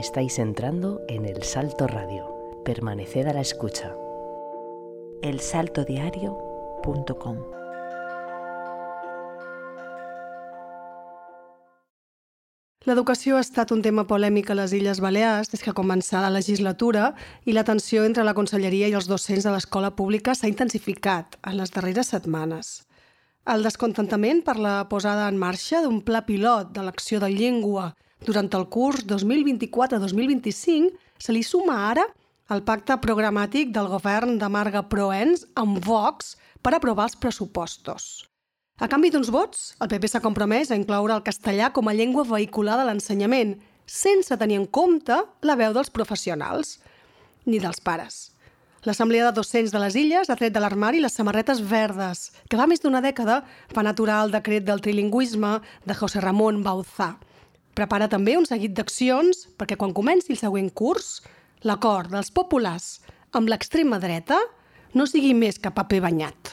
Estáis entrando en El Salto Radio. Permaneced a la escucha. elsaltodiario.com L'educació ha estat un tema polèmic a les Illes Balears des que començà la legislatura i la tensió entre la Conselleria i els docents de l'escola pública s'ha intensificat en les darreres setmanes. El descontentament per la posada en marxa d'un pla pilot de l'acció de llengua durant el curs 2024-2025 se li suma ara el pacte programàtic del govern de Marga Proens amb Vox per aprovar els pressupostos. A canvi d'uns vots, el PP s'ha compromès a incloure el castellà com a llengua vehicular de l'ensenyament, sense tenir en compte la veu dels professionals, ni dels pares. L'Assemblea de Docents de les Illes ha tret de l'armari les samarretes verdes, que fa més d'una dècada van aturar el decret del trilingüisme de José Ramon Bauzá. Prepara també un seguit d'accions perquè quan comenci el següent curs, l'acord dels populars amb l'extrema dreta no sigui més que paper banyat.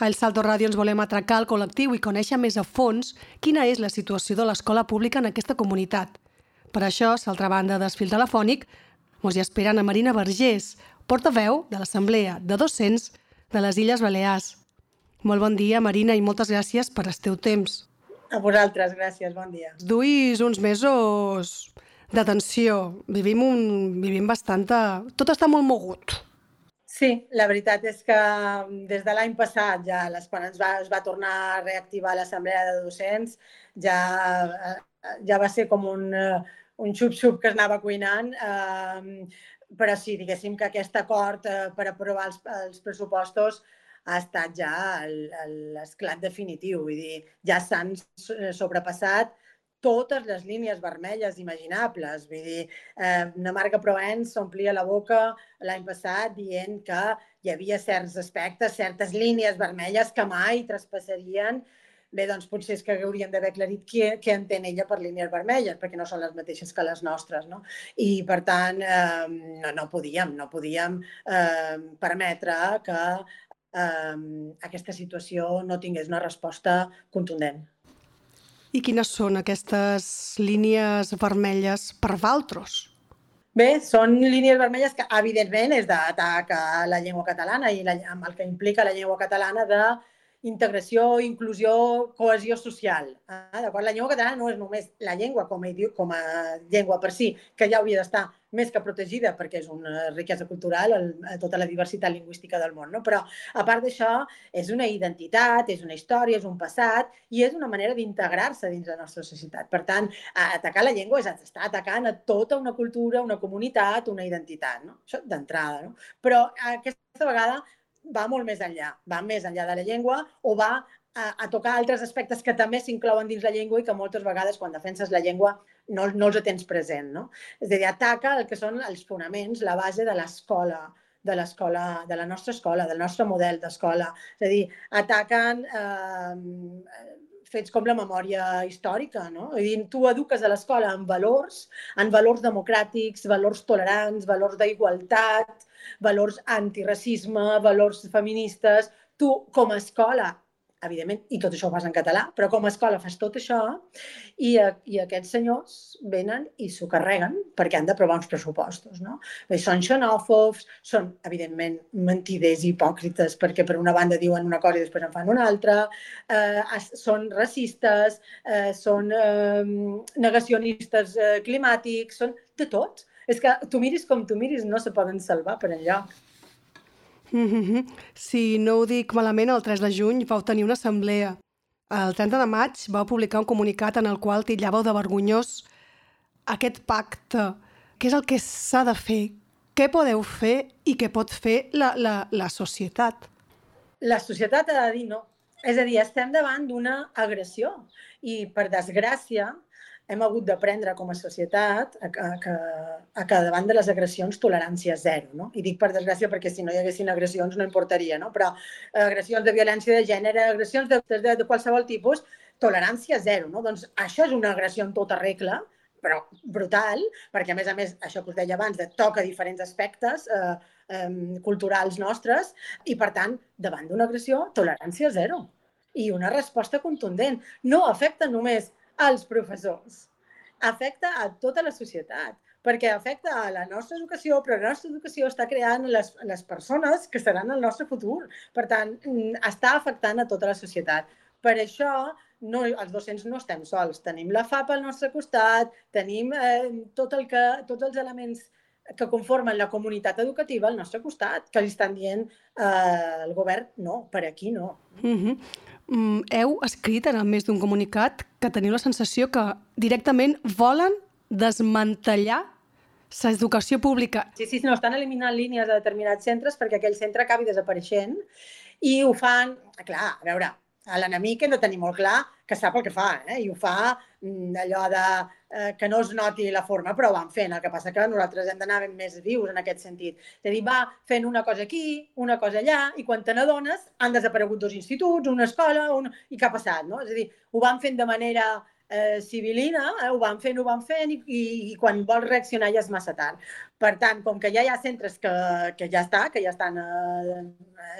A El Salto Ràdio ens volem atracar al col·lectiu i conèixer més a fons quina és la situació de l'escola pública en aquesta comunitat. Per això, s'altra banda d'esfil telefònic, ens hi esperen a Marina Vergés, portaveu de l'Assemblea de Docents de les Illes Balears. Molt bon dia, Marina, i moltes gràcies per el teu temps. A vosaltres, gràcies, bon dia. Duis uns mesos de tensió. Vivim, un, vivim bastanta... Tot està molt mogut. Sí, la veritat és que des de l'any passat, ja les, quan ens va, es va tornar a reactivar l'assemblea de docents, ja, ja va ser com un, un xup-xup que es anava cuinant, eh, però sí, diguéssim que aquest acord eh, per aprovar els, els pressupostos ha estat ja l'esclat definitiu, vull dir, ja s'han sobrepassat totes les línies vermelles imaginables. Vull dir, eh, una marca Provenç s'omplia la boca l'any passat dient que hi havia certs aspectes, certes línies vermelles que mai traspassarien Bé, doncs potser és que hauríem d'haver aclarit què, què entén ella per línies vermelles, perquè no són les mateixes que les nostres, no? I, per tant, eh, no, no podíem, no podíem eh, permetre que eh, aquesta situació no tingués una resposta contundent. I quines són aquestes línies vermelles per Valtros? Bé, són línies vermelles que, evidentment, és d'atac a la llengua catalana i la, amb el que implica la llengua catalana de integració, inclusió, cohesió social. Ah, La llengua catalana no és només la llengua com a, com a llengua per si, que ja hauria d'estar més que protegida perquè és una riquesa cultural, el, tota la diversitat lingüística del món. No? Però, a part d'això, és una identitat, és una història, és un passat i és una manera d'integrar-se dins la nostra societat. Per tant, atacar la llengua és estar atacant a tota una cultura, una comunitat, una identitat. No? Això d'entrada. No? Però aquesta vegada va molt més enllà, va més enllà de la llengua o va a, a tocar altres aspectes que també s'inclouen dins la llengua i que moltes vegades quan defenses la llengua no, no els tens present. No? És a dir, ataca el que són els fonaments, la base de l'escola, de l'escola, de la nostra escola, del nostre model d'escola. És a dir, ataquen eh, fets com la memòria històrica, no? És dir, tu eduques a l'escola en valors, en valors democràtics, valors tolerants, valors d'igualtat, valors antiracisme, valors feministes. Tu, com a escola, evidentment, i tot això ho fas en català, però com a escola fas tot això i, i aquests senyors venen i s'ho carreguen perquè han d'aprovar uns pressupostos. No? Bé, són xenòfobs, són, evidentment, mentiders i hipòcrites perquè per una banda diuen una cosa i després en fan una altra, eh, són racistes, eh, són eh, negacionistes eh, climàtics, són de tot. És que tu miris com tu miris, no se poden salvar per enlloc. Mm -hmm. Si no ho dic malament, el 3 de juny vau tenir una assemblea. El 30 de maig vau publicar un comunicat en el qual titllàveu de vergonyós aquest pacte. Què és el que s'ha de fer? Què podeu fer i què pot fer la, la, la societat? La societat ha de dir no. És a dir, estem davant d'una agressió i, per desgràcia, hem hagut d'aprendre com a societat a, a, a, a que davant de les agressions tolerància zero. No? I dic per desgràcia perquè si no hi haguessin agressions no importaria, no? però agressions de violència de gènere, agressions de, de, de qualsevol tipus, tolerància zero. No? Doncs això és una agressió en tota regla, però brutal, perquè a més a més, això que us deia abans, de toca diferents aspectes eh, eh, culturals nostres i per tant, davant d'una agressió, tolerància zero. I una resposta contundent. No afecta només als professors, afecta a tota la societat, perquè afecta a la nostra educació, però la nostra educació està creant les, les persones que seran el nostre futur. Per tant, mm, està afectant a tota la societat. Per això, no, els docents no estem sols. Tenim la FAP al nostre costat, tenim eh, tot el que, tots els elements que conformen la comunitat educativa al nostre costat, que li estan dient eh, el govern no, per aquí no. Mm -hmm. Mm, heu escrit en el més d'un comunicat que teniu la sensació que directament volen desmantellar l'educació pública. Sí, sí, no, estan eliminant línies de determinats centres perquè aquell centre acabi desapareixent i ho fan, clar, a veure, l'enemic de tenir molt clar que sap el que fa, eh? i ho fa mm, allò de eh, que no es noti la forma, però ho van fent. El que passa que nosaltres hem d'anar ben més vius en aquest sentit. És a dir, va fent una cosa aquí, una cosa allà, i quan te n'adones han desaparegut dos instituts, una escola, un... i què ha passat? No? És a dir, ho van fent de manera eh, civilina, eh, ho van fent, ho van fent, i, i, i quan vols reaccionar ja és massa tard. Per tant, com que ja hi ha centres que, que ja està, que ja estan eh,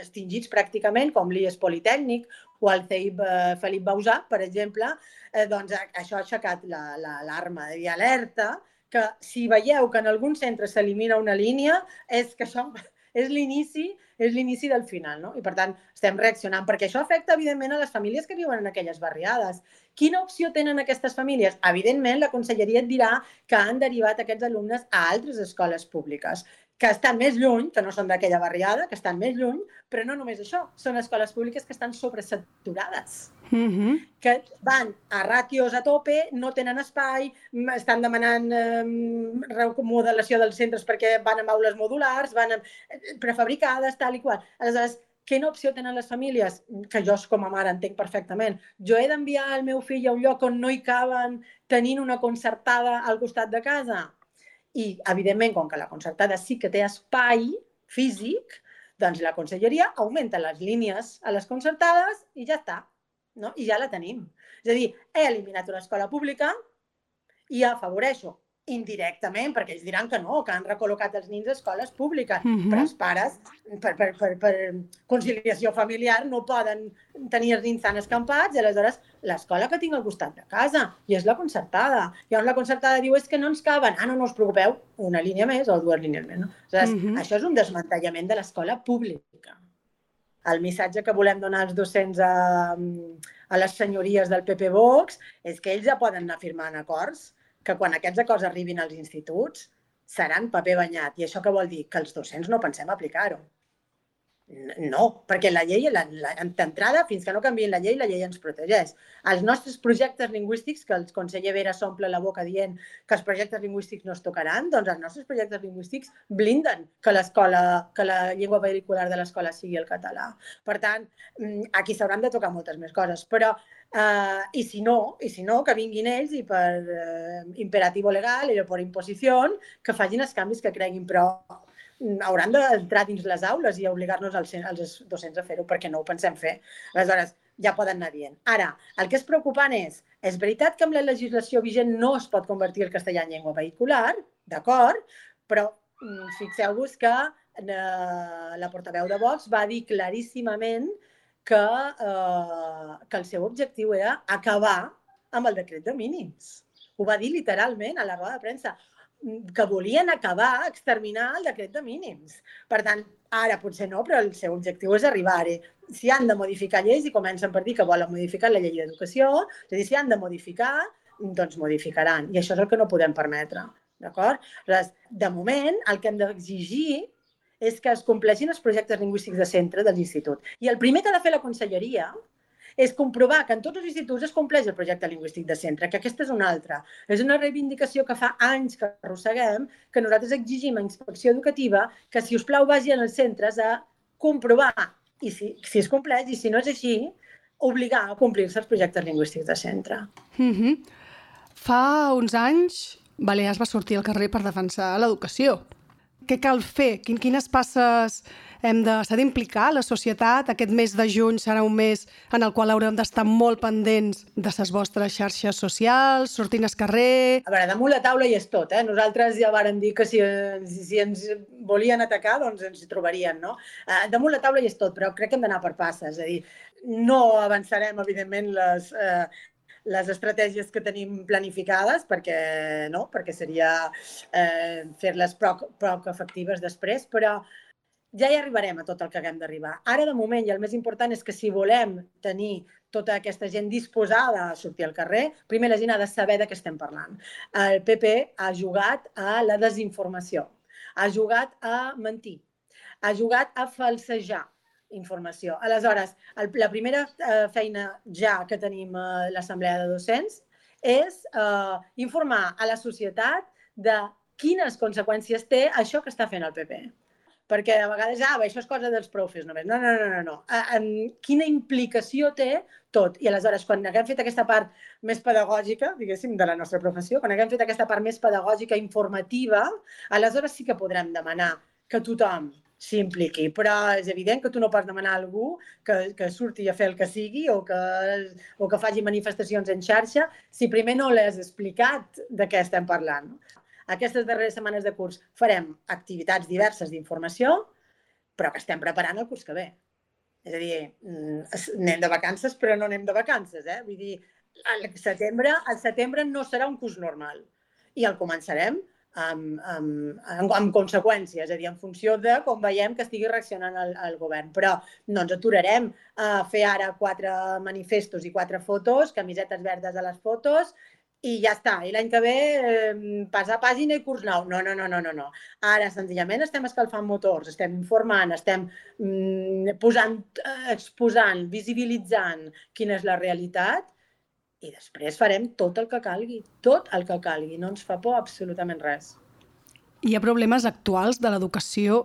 extingits pràcticament, com l'IES Politècnic o el CEIP eh, Felip Bausà, per exemple, eh, doncs això ha aixecat l'alarma la, la, i alerta que si veieu que en algun centre s'elimina una línia, és que això és l'inici és l'inici del final, no? I per tant, estem reaccionant, perquè això afecta, evidentment, a les famílies que viuen en aquelles barriades. Quina opció tenen aquestes famílies? Evidentment, la conselleria et dirà que han derivat aquests alumnes a altres escoles públiques que estan més lluny, que no són d'aquella barriada, que estan més lluny, però no només això, són escoles públiques que estan sobresaturades, mm -hmm. que van a ràtios a tope, no tenen espai, estan demanant eh, remodelació dels centres perquè van amb aules modulars, van amb, eh, prefabricades, tal i qual. Aleshores, quina opció tenen les famílies? Que jo com a mare entenc perfectament. Jo he d'enviar el meu fill a un lloc on no hi caben tenint una concertada al costat de casa? I, evidentment, com que la concertada sí que té espai físic, doncs la conselleria augmenta les línies a les concertades i ja està. No? I ja la tenim. És a dir, he eliminat una escola pública i afavoreixo indirectament, perquè ells diran que no, que han recol·locat els nins a escoles públiques, mm -hmm. però els pares, per, per, per, per conciliació familiar, no poden tenir els nins tan escampats, i aleshores l'escola que tinc al costat de casa, i és la concertada. I llavors la concertada diu, és que no ens caben. Ah, no, no us preocupeu, una línia més o dues línies més. No? Aleshores, mm -hmm. això és un desmantellament de l'escola pública. El missatge que volem donar als docents a, a les senyories del PP Vox és que ells ja poden anar firmant acords que quan aquests acords arribin als instituts seran paper banyat. I això què vol dir? Que els docents no pensem aplicar-ho. No, perquè la llei, d'entrada, fins que no canvien la llei, la llei ens protegeix. Els nostres projectes lingüístics, que el conseller Vera s'omple la boca dient que els projectes lingüístics no es tocaran, doncs els nostres projectes lingüístics blinden que l'escola, que la llengua vehicular de l'escola sigui el català. Per tant, mm, aquí s'hauran de tocar moltes més coses. Però Uh, I si no, i si no, que vinguin ells i per uh, imperativo legal o per imposició que facin els canvis que creguin, però mm, hauran d'entrar dins les aules i obligar-nos als, als docents a fer-ho perquè no ho pensem fer. Aleshores, ja poden anar dient. Ara, el que és preocupant és, és veritat que amb la legislació vigent no es pot convertir el castellà en llengua vehicular, d'acord, però mm, fixeu-vos que eh, la portaveu de Vox va dir claríssimament que, eh, que el seu objectiu era acabar amb el decret de mínims. Ho va dir literalment a la roda de premsa que volien acabar, exterminar el decret de mínims. Per tant, ara potser no, però el seu objectiu és arribar-hi. Si han de modificar lleis, i comencen per dir que volen modificar la llei d'educació, és a dir, si han de modificar, doncs modificaran. I això és el que no podem permetre. D'acord? De moment, el que hem d'exigir és que es compleixin els projectes lingüístics de centre de l'institut. I el primer que ha de fer la conselleria és comprovar que en tots els instituts es compleix el projecte lingüístic de centre, que aquesta és una altra. És una reivindicació que fa anys que arrosseguem, que nosaltres exigim a Inspecció Educativa que, si us plau, vagi als centres a comprovar i si, si es compleix i si no és així, obligar a complir-se els projectes lingüístics de centre. Mm -hmm. Fa uns anys, Balears va sortir al carrer per defensar l'educació què cal fer? Quin, quines passes hem de... S'ha d'implicar la societat? Aquest mes de juny serà un mes en el qual haurem d'estar molt pendents de les vostres xarxes socials, sortint al carrer... A veure, damunt la taula hi és tot, eh? Nosaltres ja vàrem dir que si, si, ens volien atacar, doncs ens trobarien, no? Uh, damunt la taula hi és tot, però crec que hem d'anar per passes, és a dir, no avançarem, evidentment, les, eh, les estratègies que tenim planificades perquè, no? perquè seria eh, fer-les poc, poc efectives després, però ja hi arribarem a tot el que haguem d'arribar. Ara, de moment, i el més important és que si volem tenir tota aquesta gent disposada a sortir al carrer, primer la gent ha de saber de què estem parlant. El PP ha jugat a la desinformació, ha jugat a mentir, ha jugat a falsejar informació. Aleshores, el, la primera eh, feina ja que tenim a l'Assemblea de Docents és eh, informar a la societat de quines conseqüències té això que està fent el PP perquè a vegades, ah, això és cosa dels profes només. No, no, no, no. no. En quina implicació té tot? I aleshores, quan haguem fet aquesta part més pedagògica, diguéssim, de la nostra professió, quan haguem fet aquesta part més pedagògica, informativa, aleshores sí que podrem demanar que tothom s'impliqui. Però és evident que tu no pots demanar a algú que, que surti a fer el que sigui o que, o que faci manifestacions en xarxa si primer no l'has explicat de què estem parlant. Aquestes darreres setmanes de curs farem activitats diverses d'informació, però que estem preparant el curs que ve. És a dir, mm, anem de vacances, però no anem de vacances. Eh? Vull dir, al setembre, al setembre no serà un curs normal. I el començarem amb, amb, amb, amb conseqüències, és a dir, en funció de com veiem que estigui reaccionant el, el govern. Però no ens aturarem a fer ara quatre manifestos i quatre fotos, camisetes verdes a les fotos, i ja està. I l'any que ve eh, passar pàgina i curs nou. No, no, no, no, no, no. Ara senzillament estem escalfant motors, estem informant, estem mm, posant, eh, exposant, visibilitzant quina és la realitat i després farem tot el que calgui, tot el que calgui. No ens fa por absolutament res. Hi ha problemes actuals de l'educació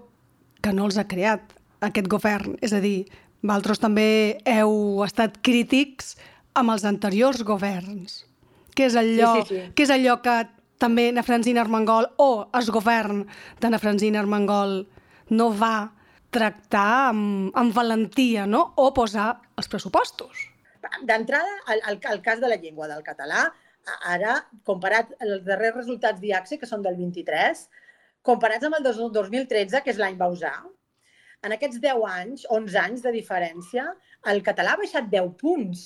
que no els ha creat aquest govern. És a dir, vosaltres també heu estat crítics amb els anteriors governs què és allò, sí, sí, sí. Què és allò que també na Francina Armengol o el govern de na Francina Armengol no va tractar amb, amb valentia no? o posar els pressupostos. D'entrada, el, el, el cas de la llengua del català, ara, comparat els darrers resultats d'IACSE, que són del 23, comparats amb el 2013, que és l'any Bausà, en aquests 10 anys, 11 anys de diferència, el català ha baixat 10 punts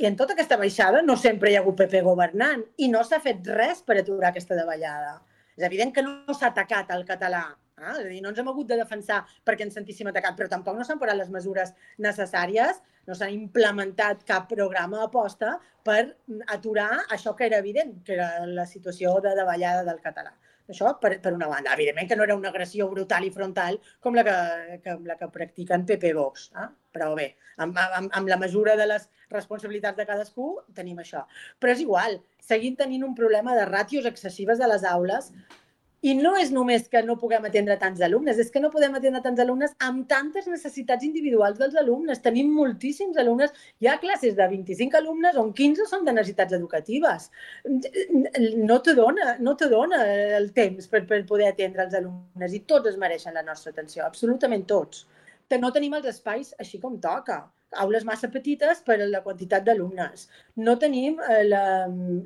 i en tota aquesta baixada no sempre hi ha hagut PP governant i no s'ha fet res per aturar aquesta davallada. És evident que no s'ha atacat el català. Eh? És a dir, no ens hem hagut de defensar perquè ens sentíssim atacat, però tampoc no s'han posat les mesures necessàries, no s'han implementat cap programa aposta per aturar això que era evident, que era la situació de davallada del català. Això per, per una banda. Evidentment que no era una agressió brutal i frontal com la que, que, la que practiquen PP Vox. Eh? Però bé, amb, amb, amb la mesura de les responsabilitats de cadascú tenim això. Però és igual, seguim tenint un problema de ràtios excessives de les aules i no és només que no puguem atendre tants alumnes, és que no podem atendre tants alumnes amb tantes necessitats individuals dels alumnes. Tenim moltíssims alumnes. Hi ha classes de 25 alumnes on 15 són de necessitats educatives. No te dona, no te dona el temps per, per poder atendre els alumnes i tots es mereixen la nostra atenció, absolutament tots. No tenim els espais així com toca aules massa petites per a la quantitat d'alumnes. No tenim eh, la,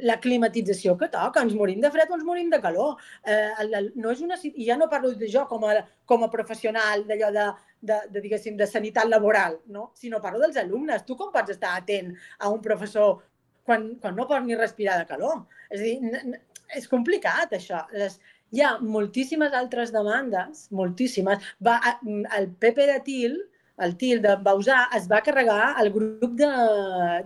la climatització que toca, ens morim de fred o ens morim de calor. Eh, el, el, no és una, I ja no parlo de jo com a, com a professional d'allò de, de, de, diguéssim, de sanitat laboral, no? sinó parlo dels alumnes. Tu com pots estar atent a un professor quan, quan no pots ni respirar de calor? És a dir, és complicat, això. Les, hi ha moltíssimes altres demandes, moltíssimes. Va, el PP de TIL, el TIL de Bausà es va carregar el grup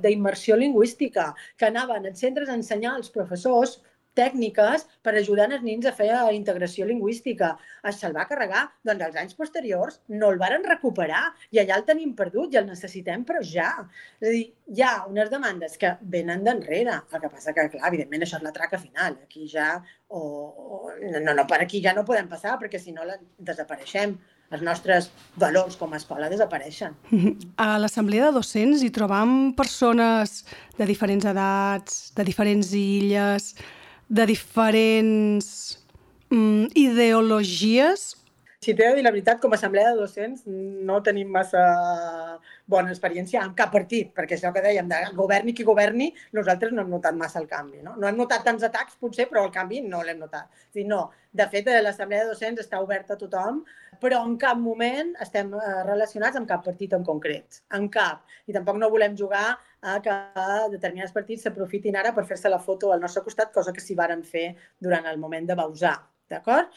d'immersió lingüística, que anaven als centres a ensenyar als professors tècniques per ajudar els nins a fer integració lingüística. Se'l va carregar. Doncs els anys posteriors no el varen recuperar i allà el tenim perdut i el necessitem, però ja. És a dir, hi ha unes demandes que venen d'enrere. El que passa que, clar, evidentment, això és la traca final. Aquí ja, o, o no, no, per aquí ja no podem passar perquè si no la, desapareixem els nostres valors com a escola desapareixen. A l'assemblea de docents hi trobam persones de diferents edats, de diferents illes, de diferents mm, ideologies? Si t'he de dir la veritat, com a assemblea de docents no tenim massa bona experiència amb cap partit, perquè el que dèiem, de governi qui governi, nosaltres no hem notat massa el canvi. No, no hem notat tants atacs, potser, però el canvi no l'hem notat. És dir, no, de fet, eh, l'assemblea de docents està oberta a tothom, però en cap moment estem eh, relacionats amb cap partit en concret, en cap. I tampoc no volem jugar a que determinats partits s'aprofitin ara per fer-se la foto al nostre costat, cosa que s'hi varen fer durant el moment de Bausar. D'acord?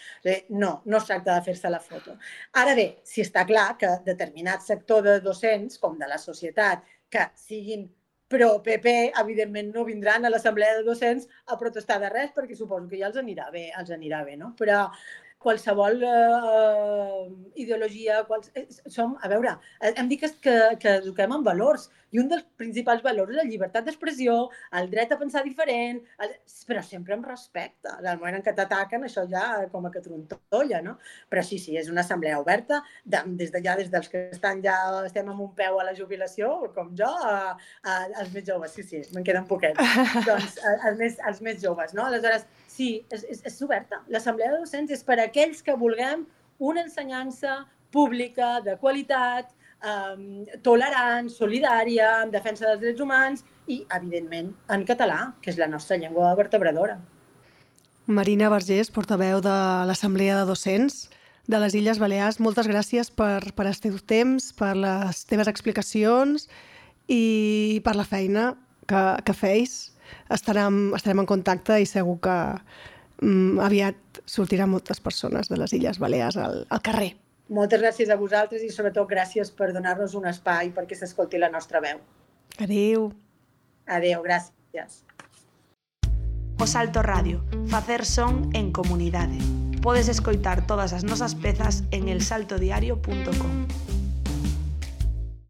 No, no es tracta de fer-se la foto. Ara bé, si està clar que determinat sector de docents, com de la societat, que siguin pro-PP, evidentment no vindran a l'assemblea de docents a protestar de res, perquè suposo que ja els anirà bé, els anirà bé, no? Però qualsevol eh, ideologia, quals... Eh, som, a veure, hem dit que, que, que eduquem en valors i un dels principals valors és la llibertat d'expressió, el dret a pensar diferent, el... però sempre amb respecte. Del moment en què t'ataquen, això ja com a que trontolla, no? Però sí, sí, és una assemblea oberta, de, des de ja des dels que estan ja estem amb un peu a la jubilació, com jo, a, a, als més joves, sí, sí, me'n queden poquets. doncs els més, els més joves, no? Aleshores, sí, és, és, és oberta. L'assemblea de docents és per a aquells que vulguem una ensenyança pública, de qualitat, um, tolerant, solidària, en defensa dels drets humans i, evidentment, en català, que és la nostra llengua vertebradora. Marina Vergés, portaveu de l'Assemblea de Docents de les Illes Balears, moltes gràcies per, per el teu temps, per les teves explicacions i per la feina que, que feis. Estarem, estarem en contacte i segur que mm, aviat sortiran moltes persones de les Illes Balears al, al carrer. Moltes gràcies a vosaltres i sobretot gràcies per donar-nos un espai perquè s'escolti la nostra veu. Adeu. Adeu, gràcies. O Salto Radio, facer son en comunidade. Podes escoitar todas as nosas pezas en elsaltodiario.com.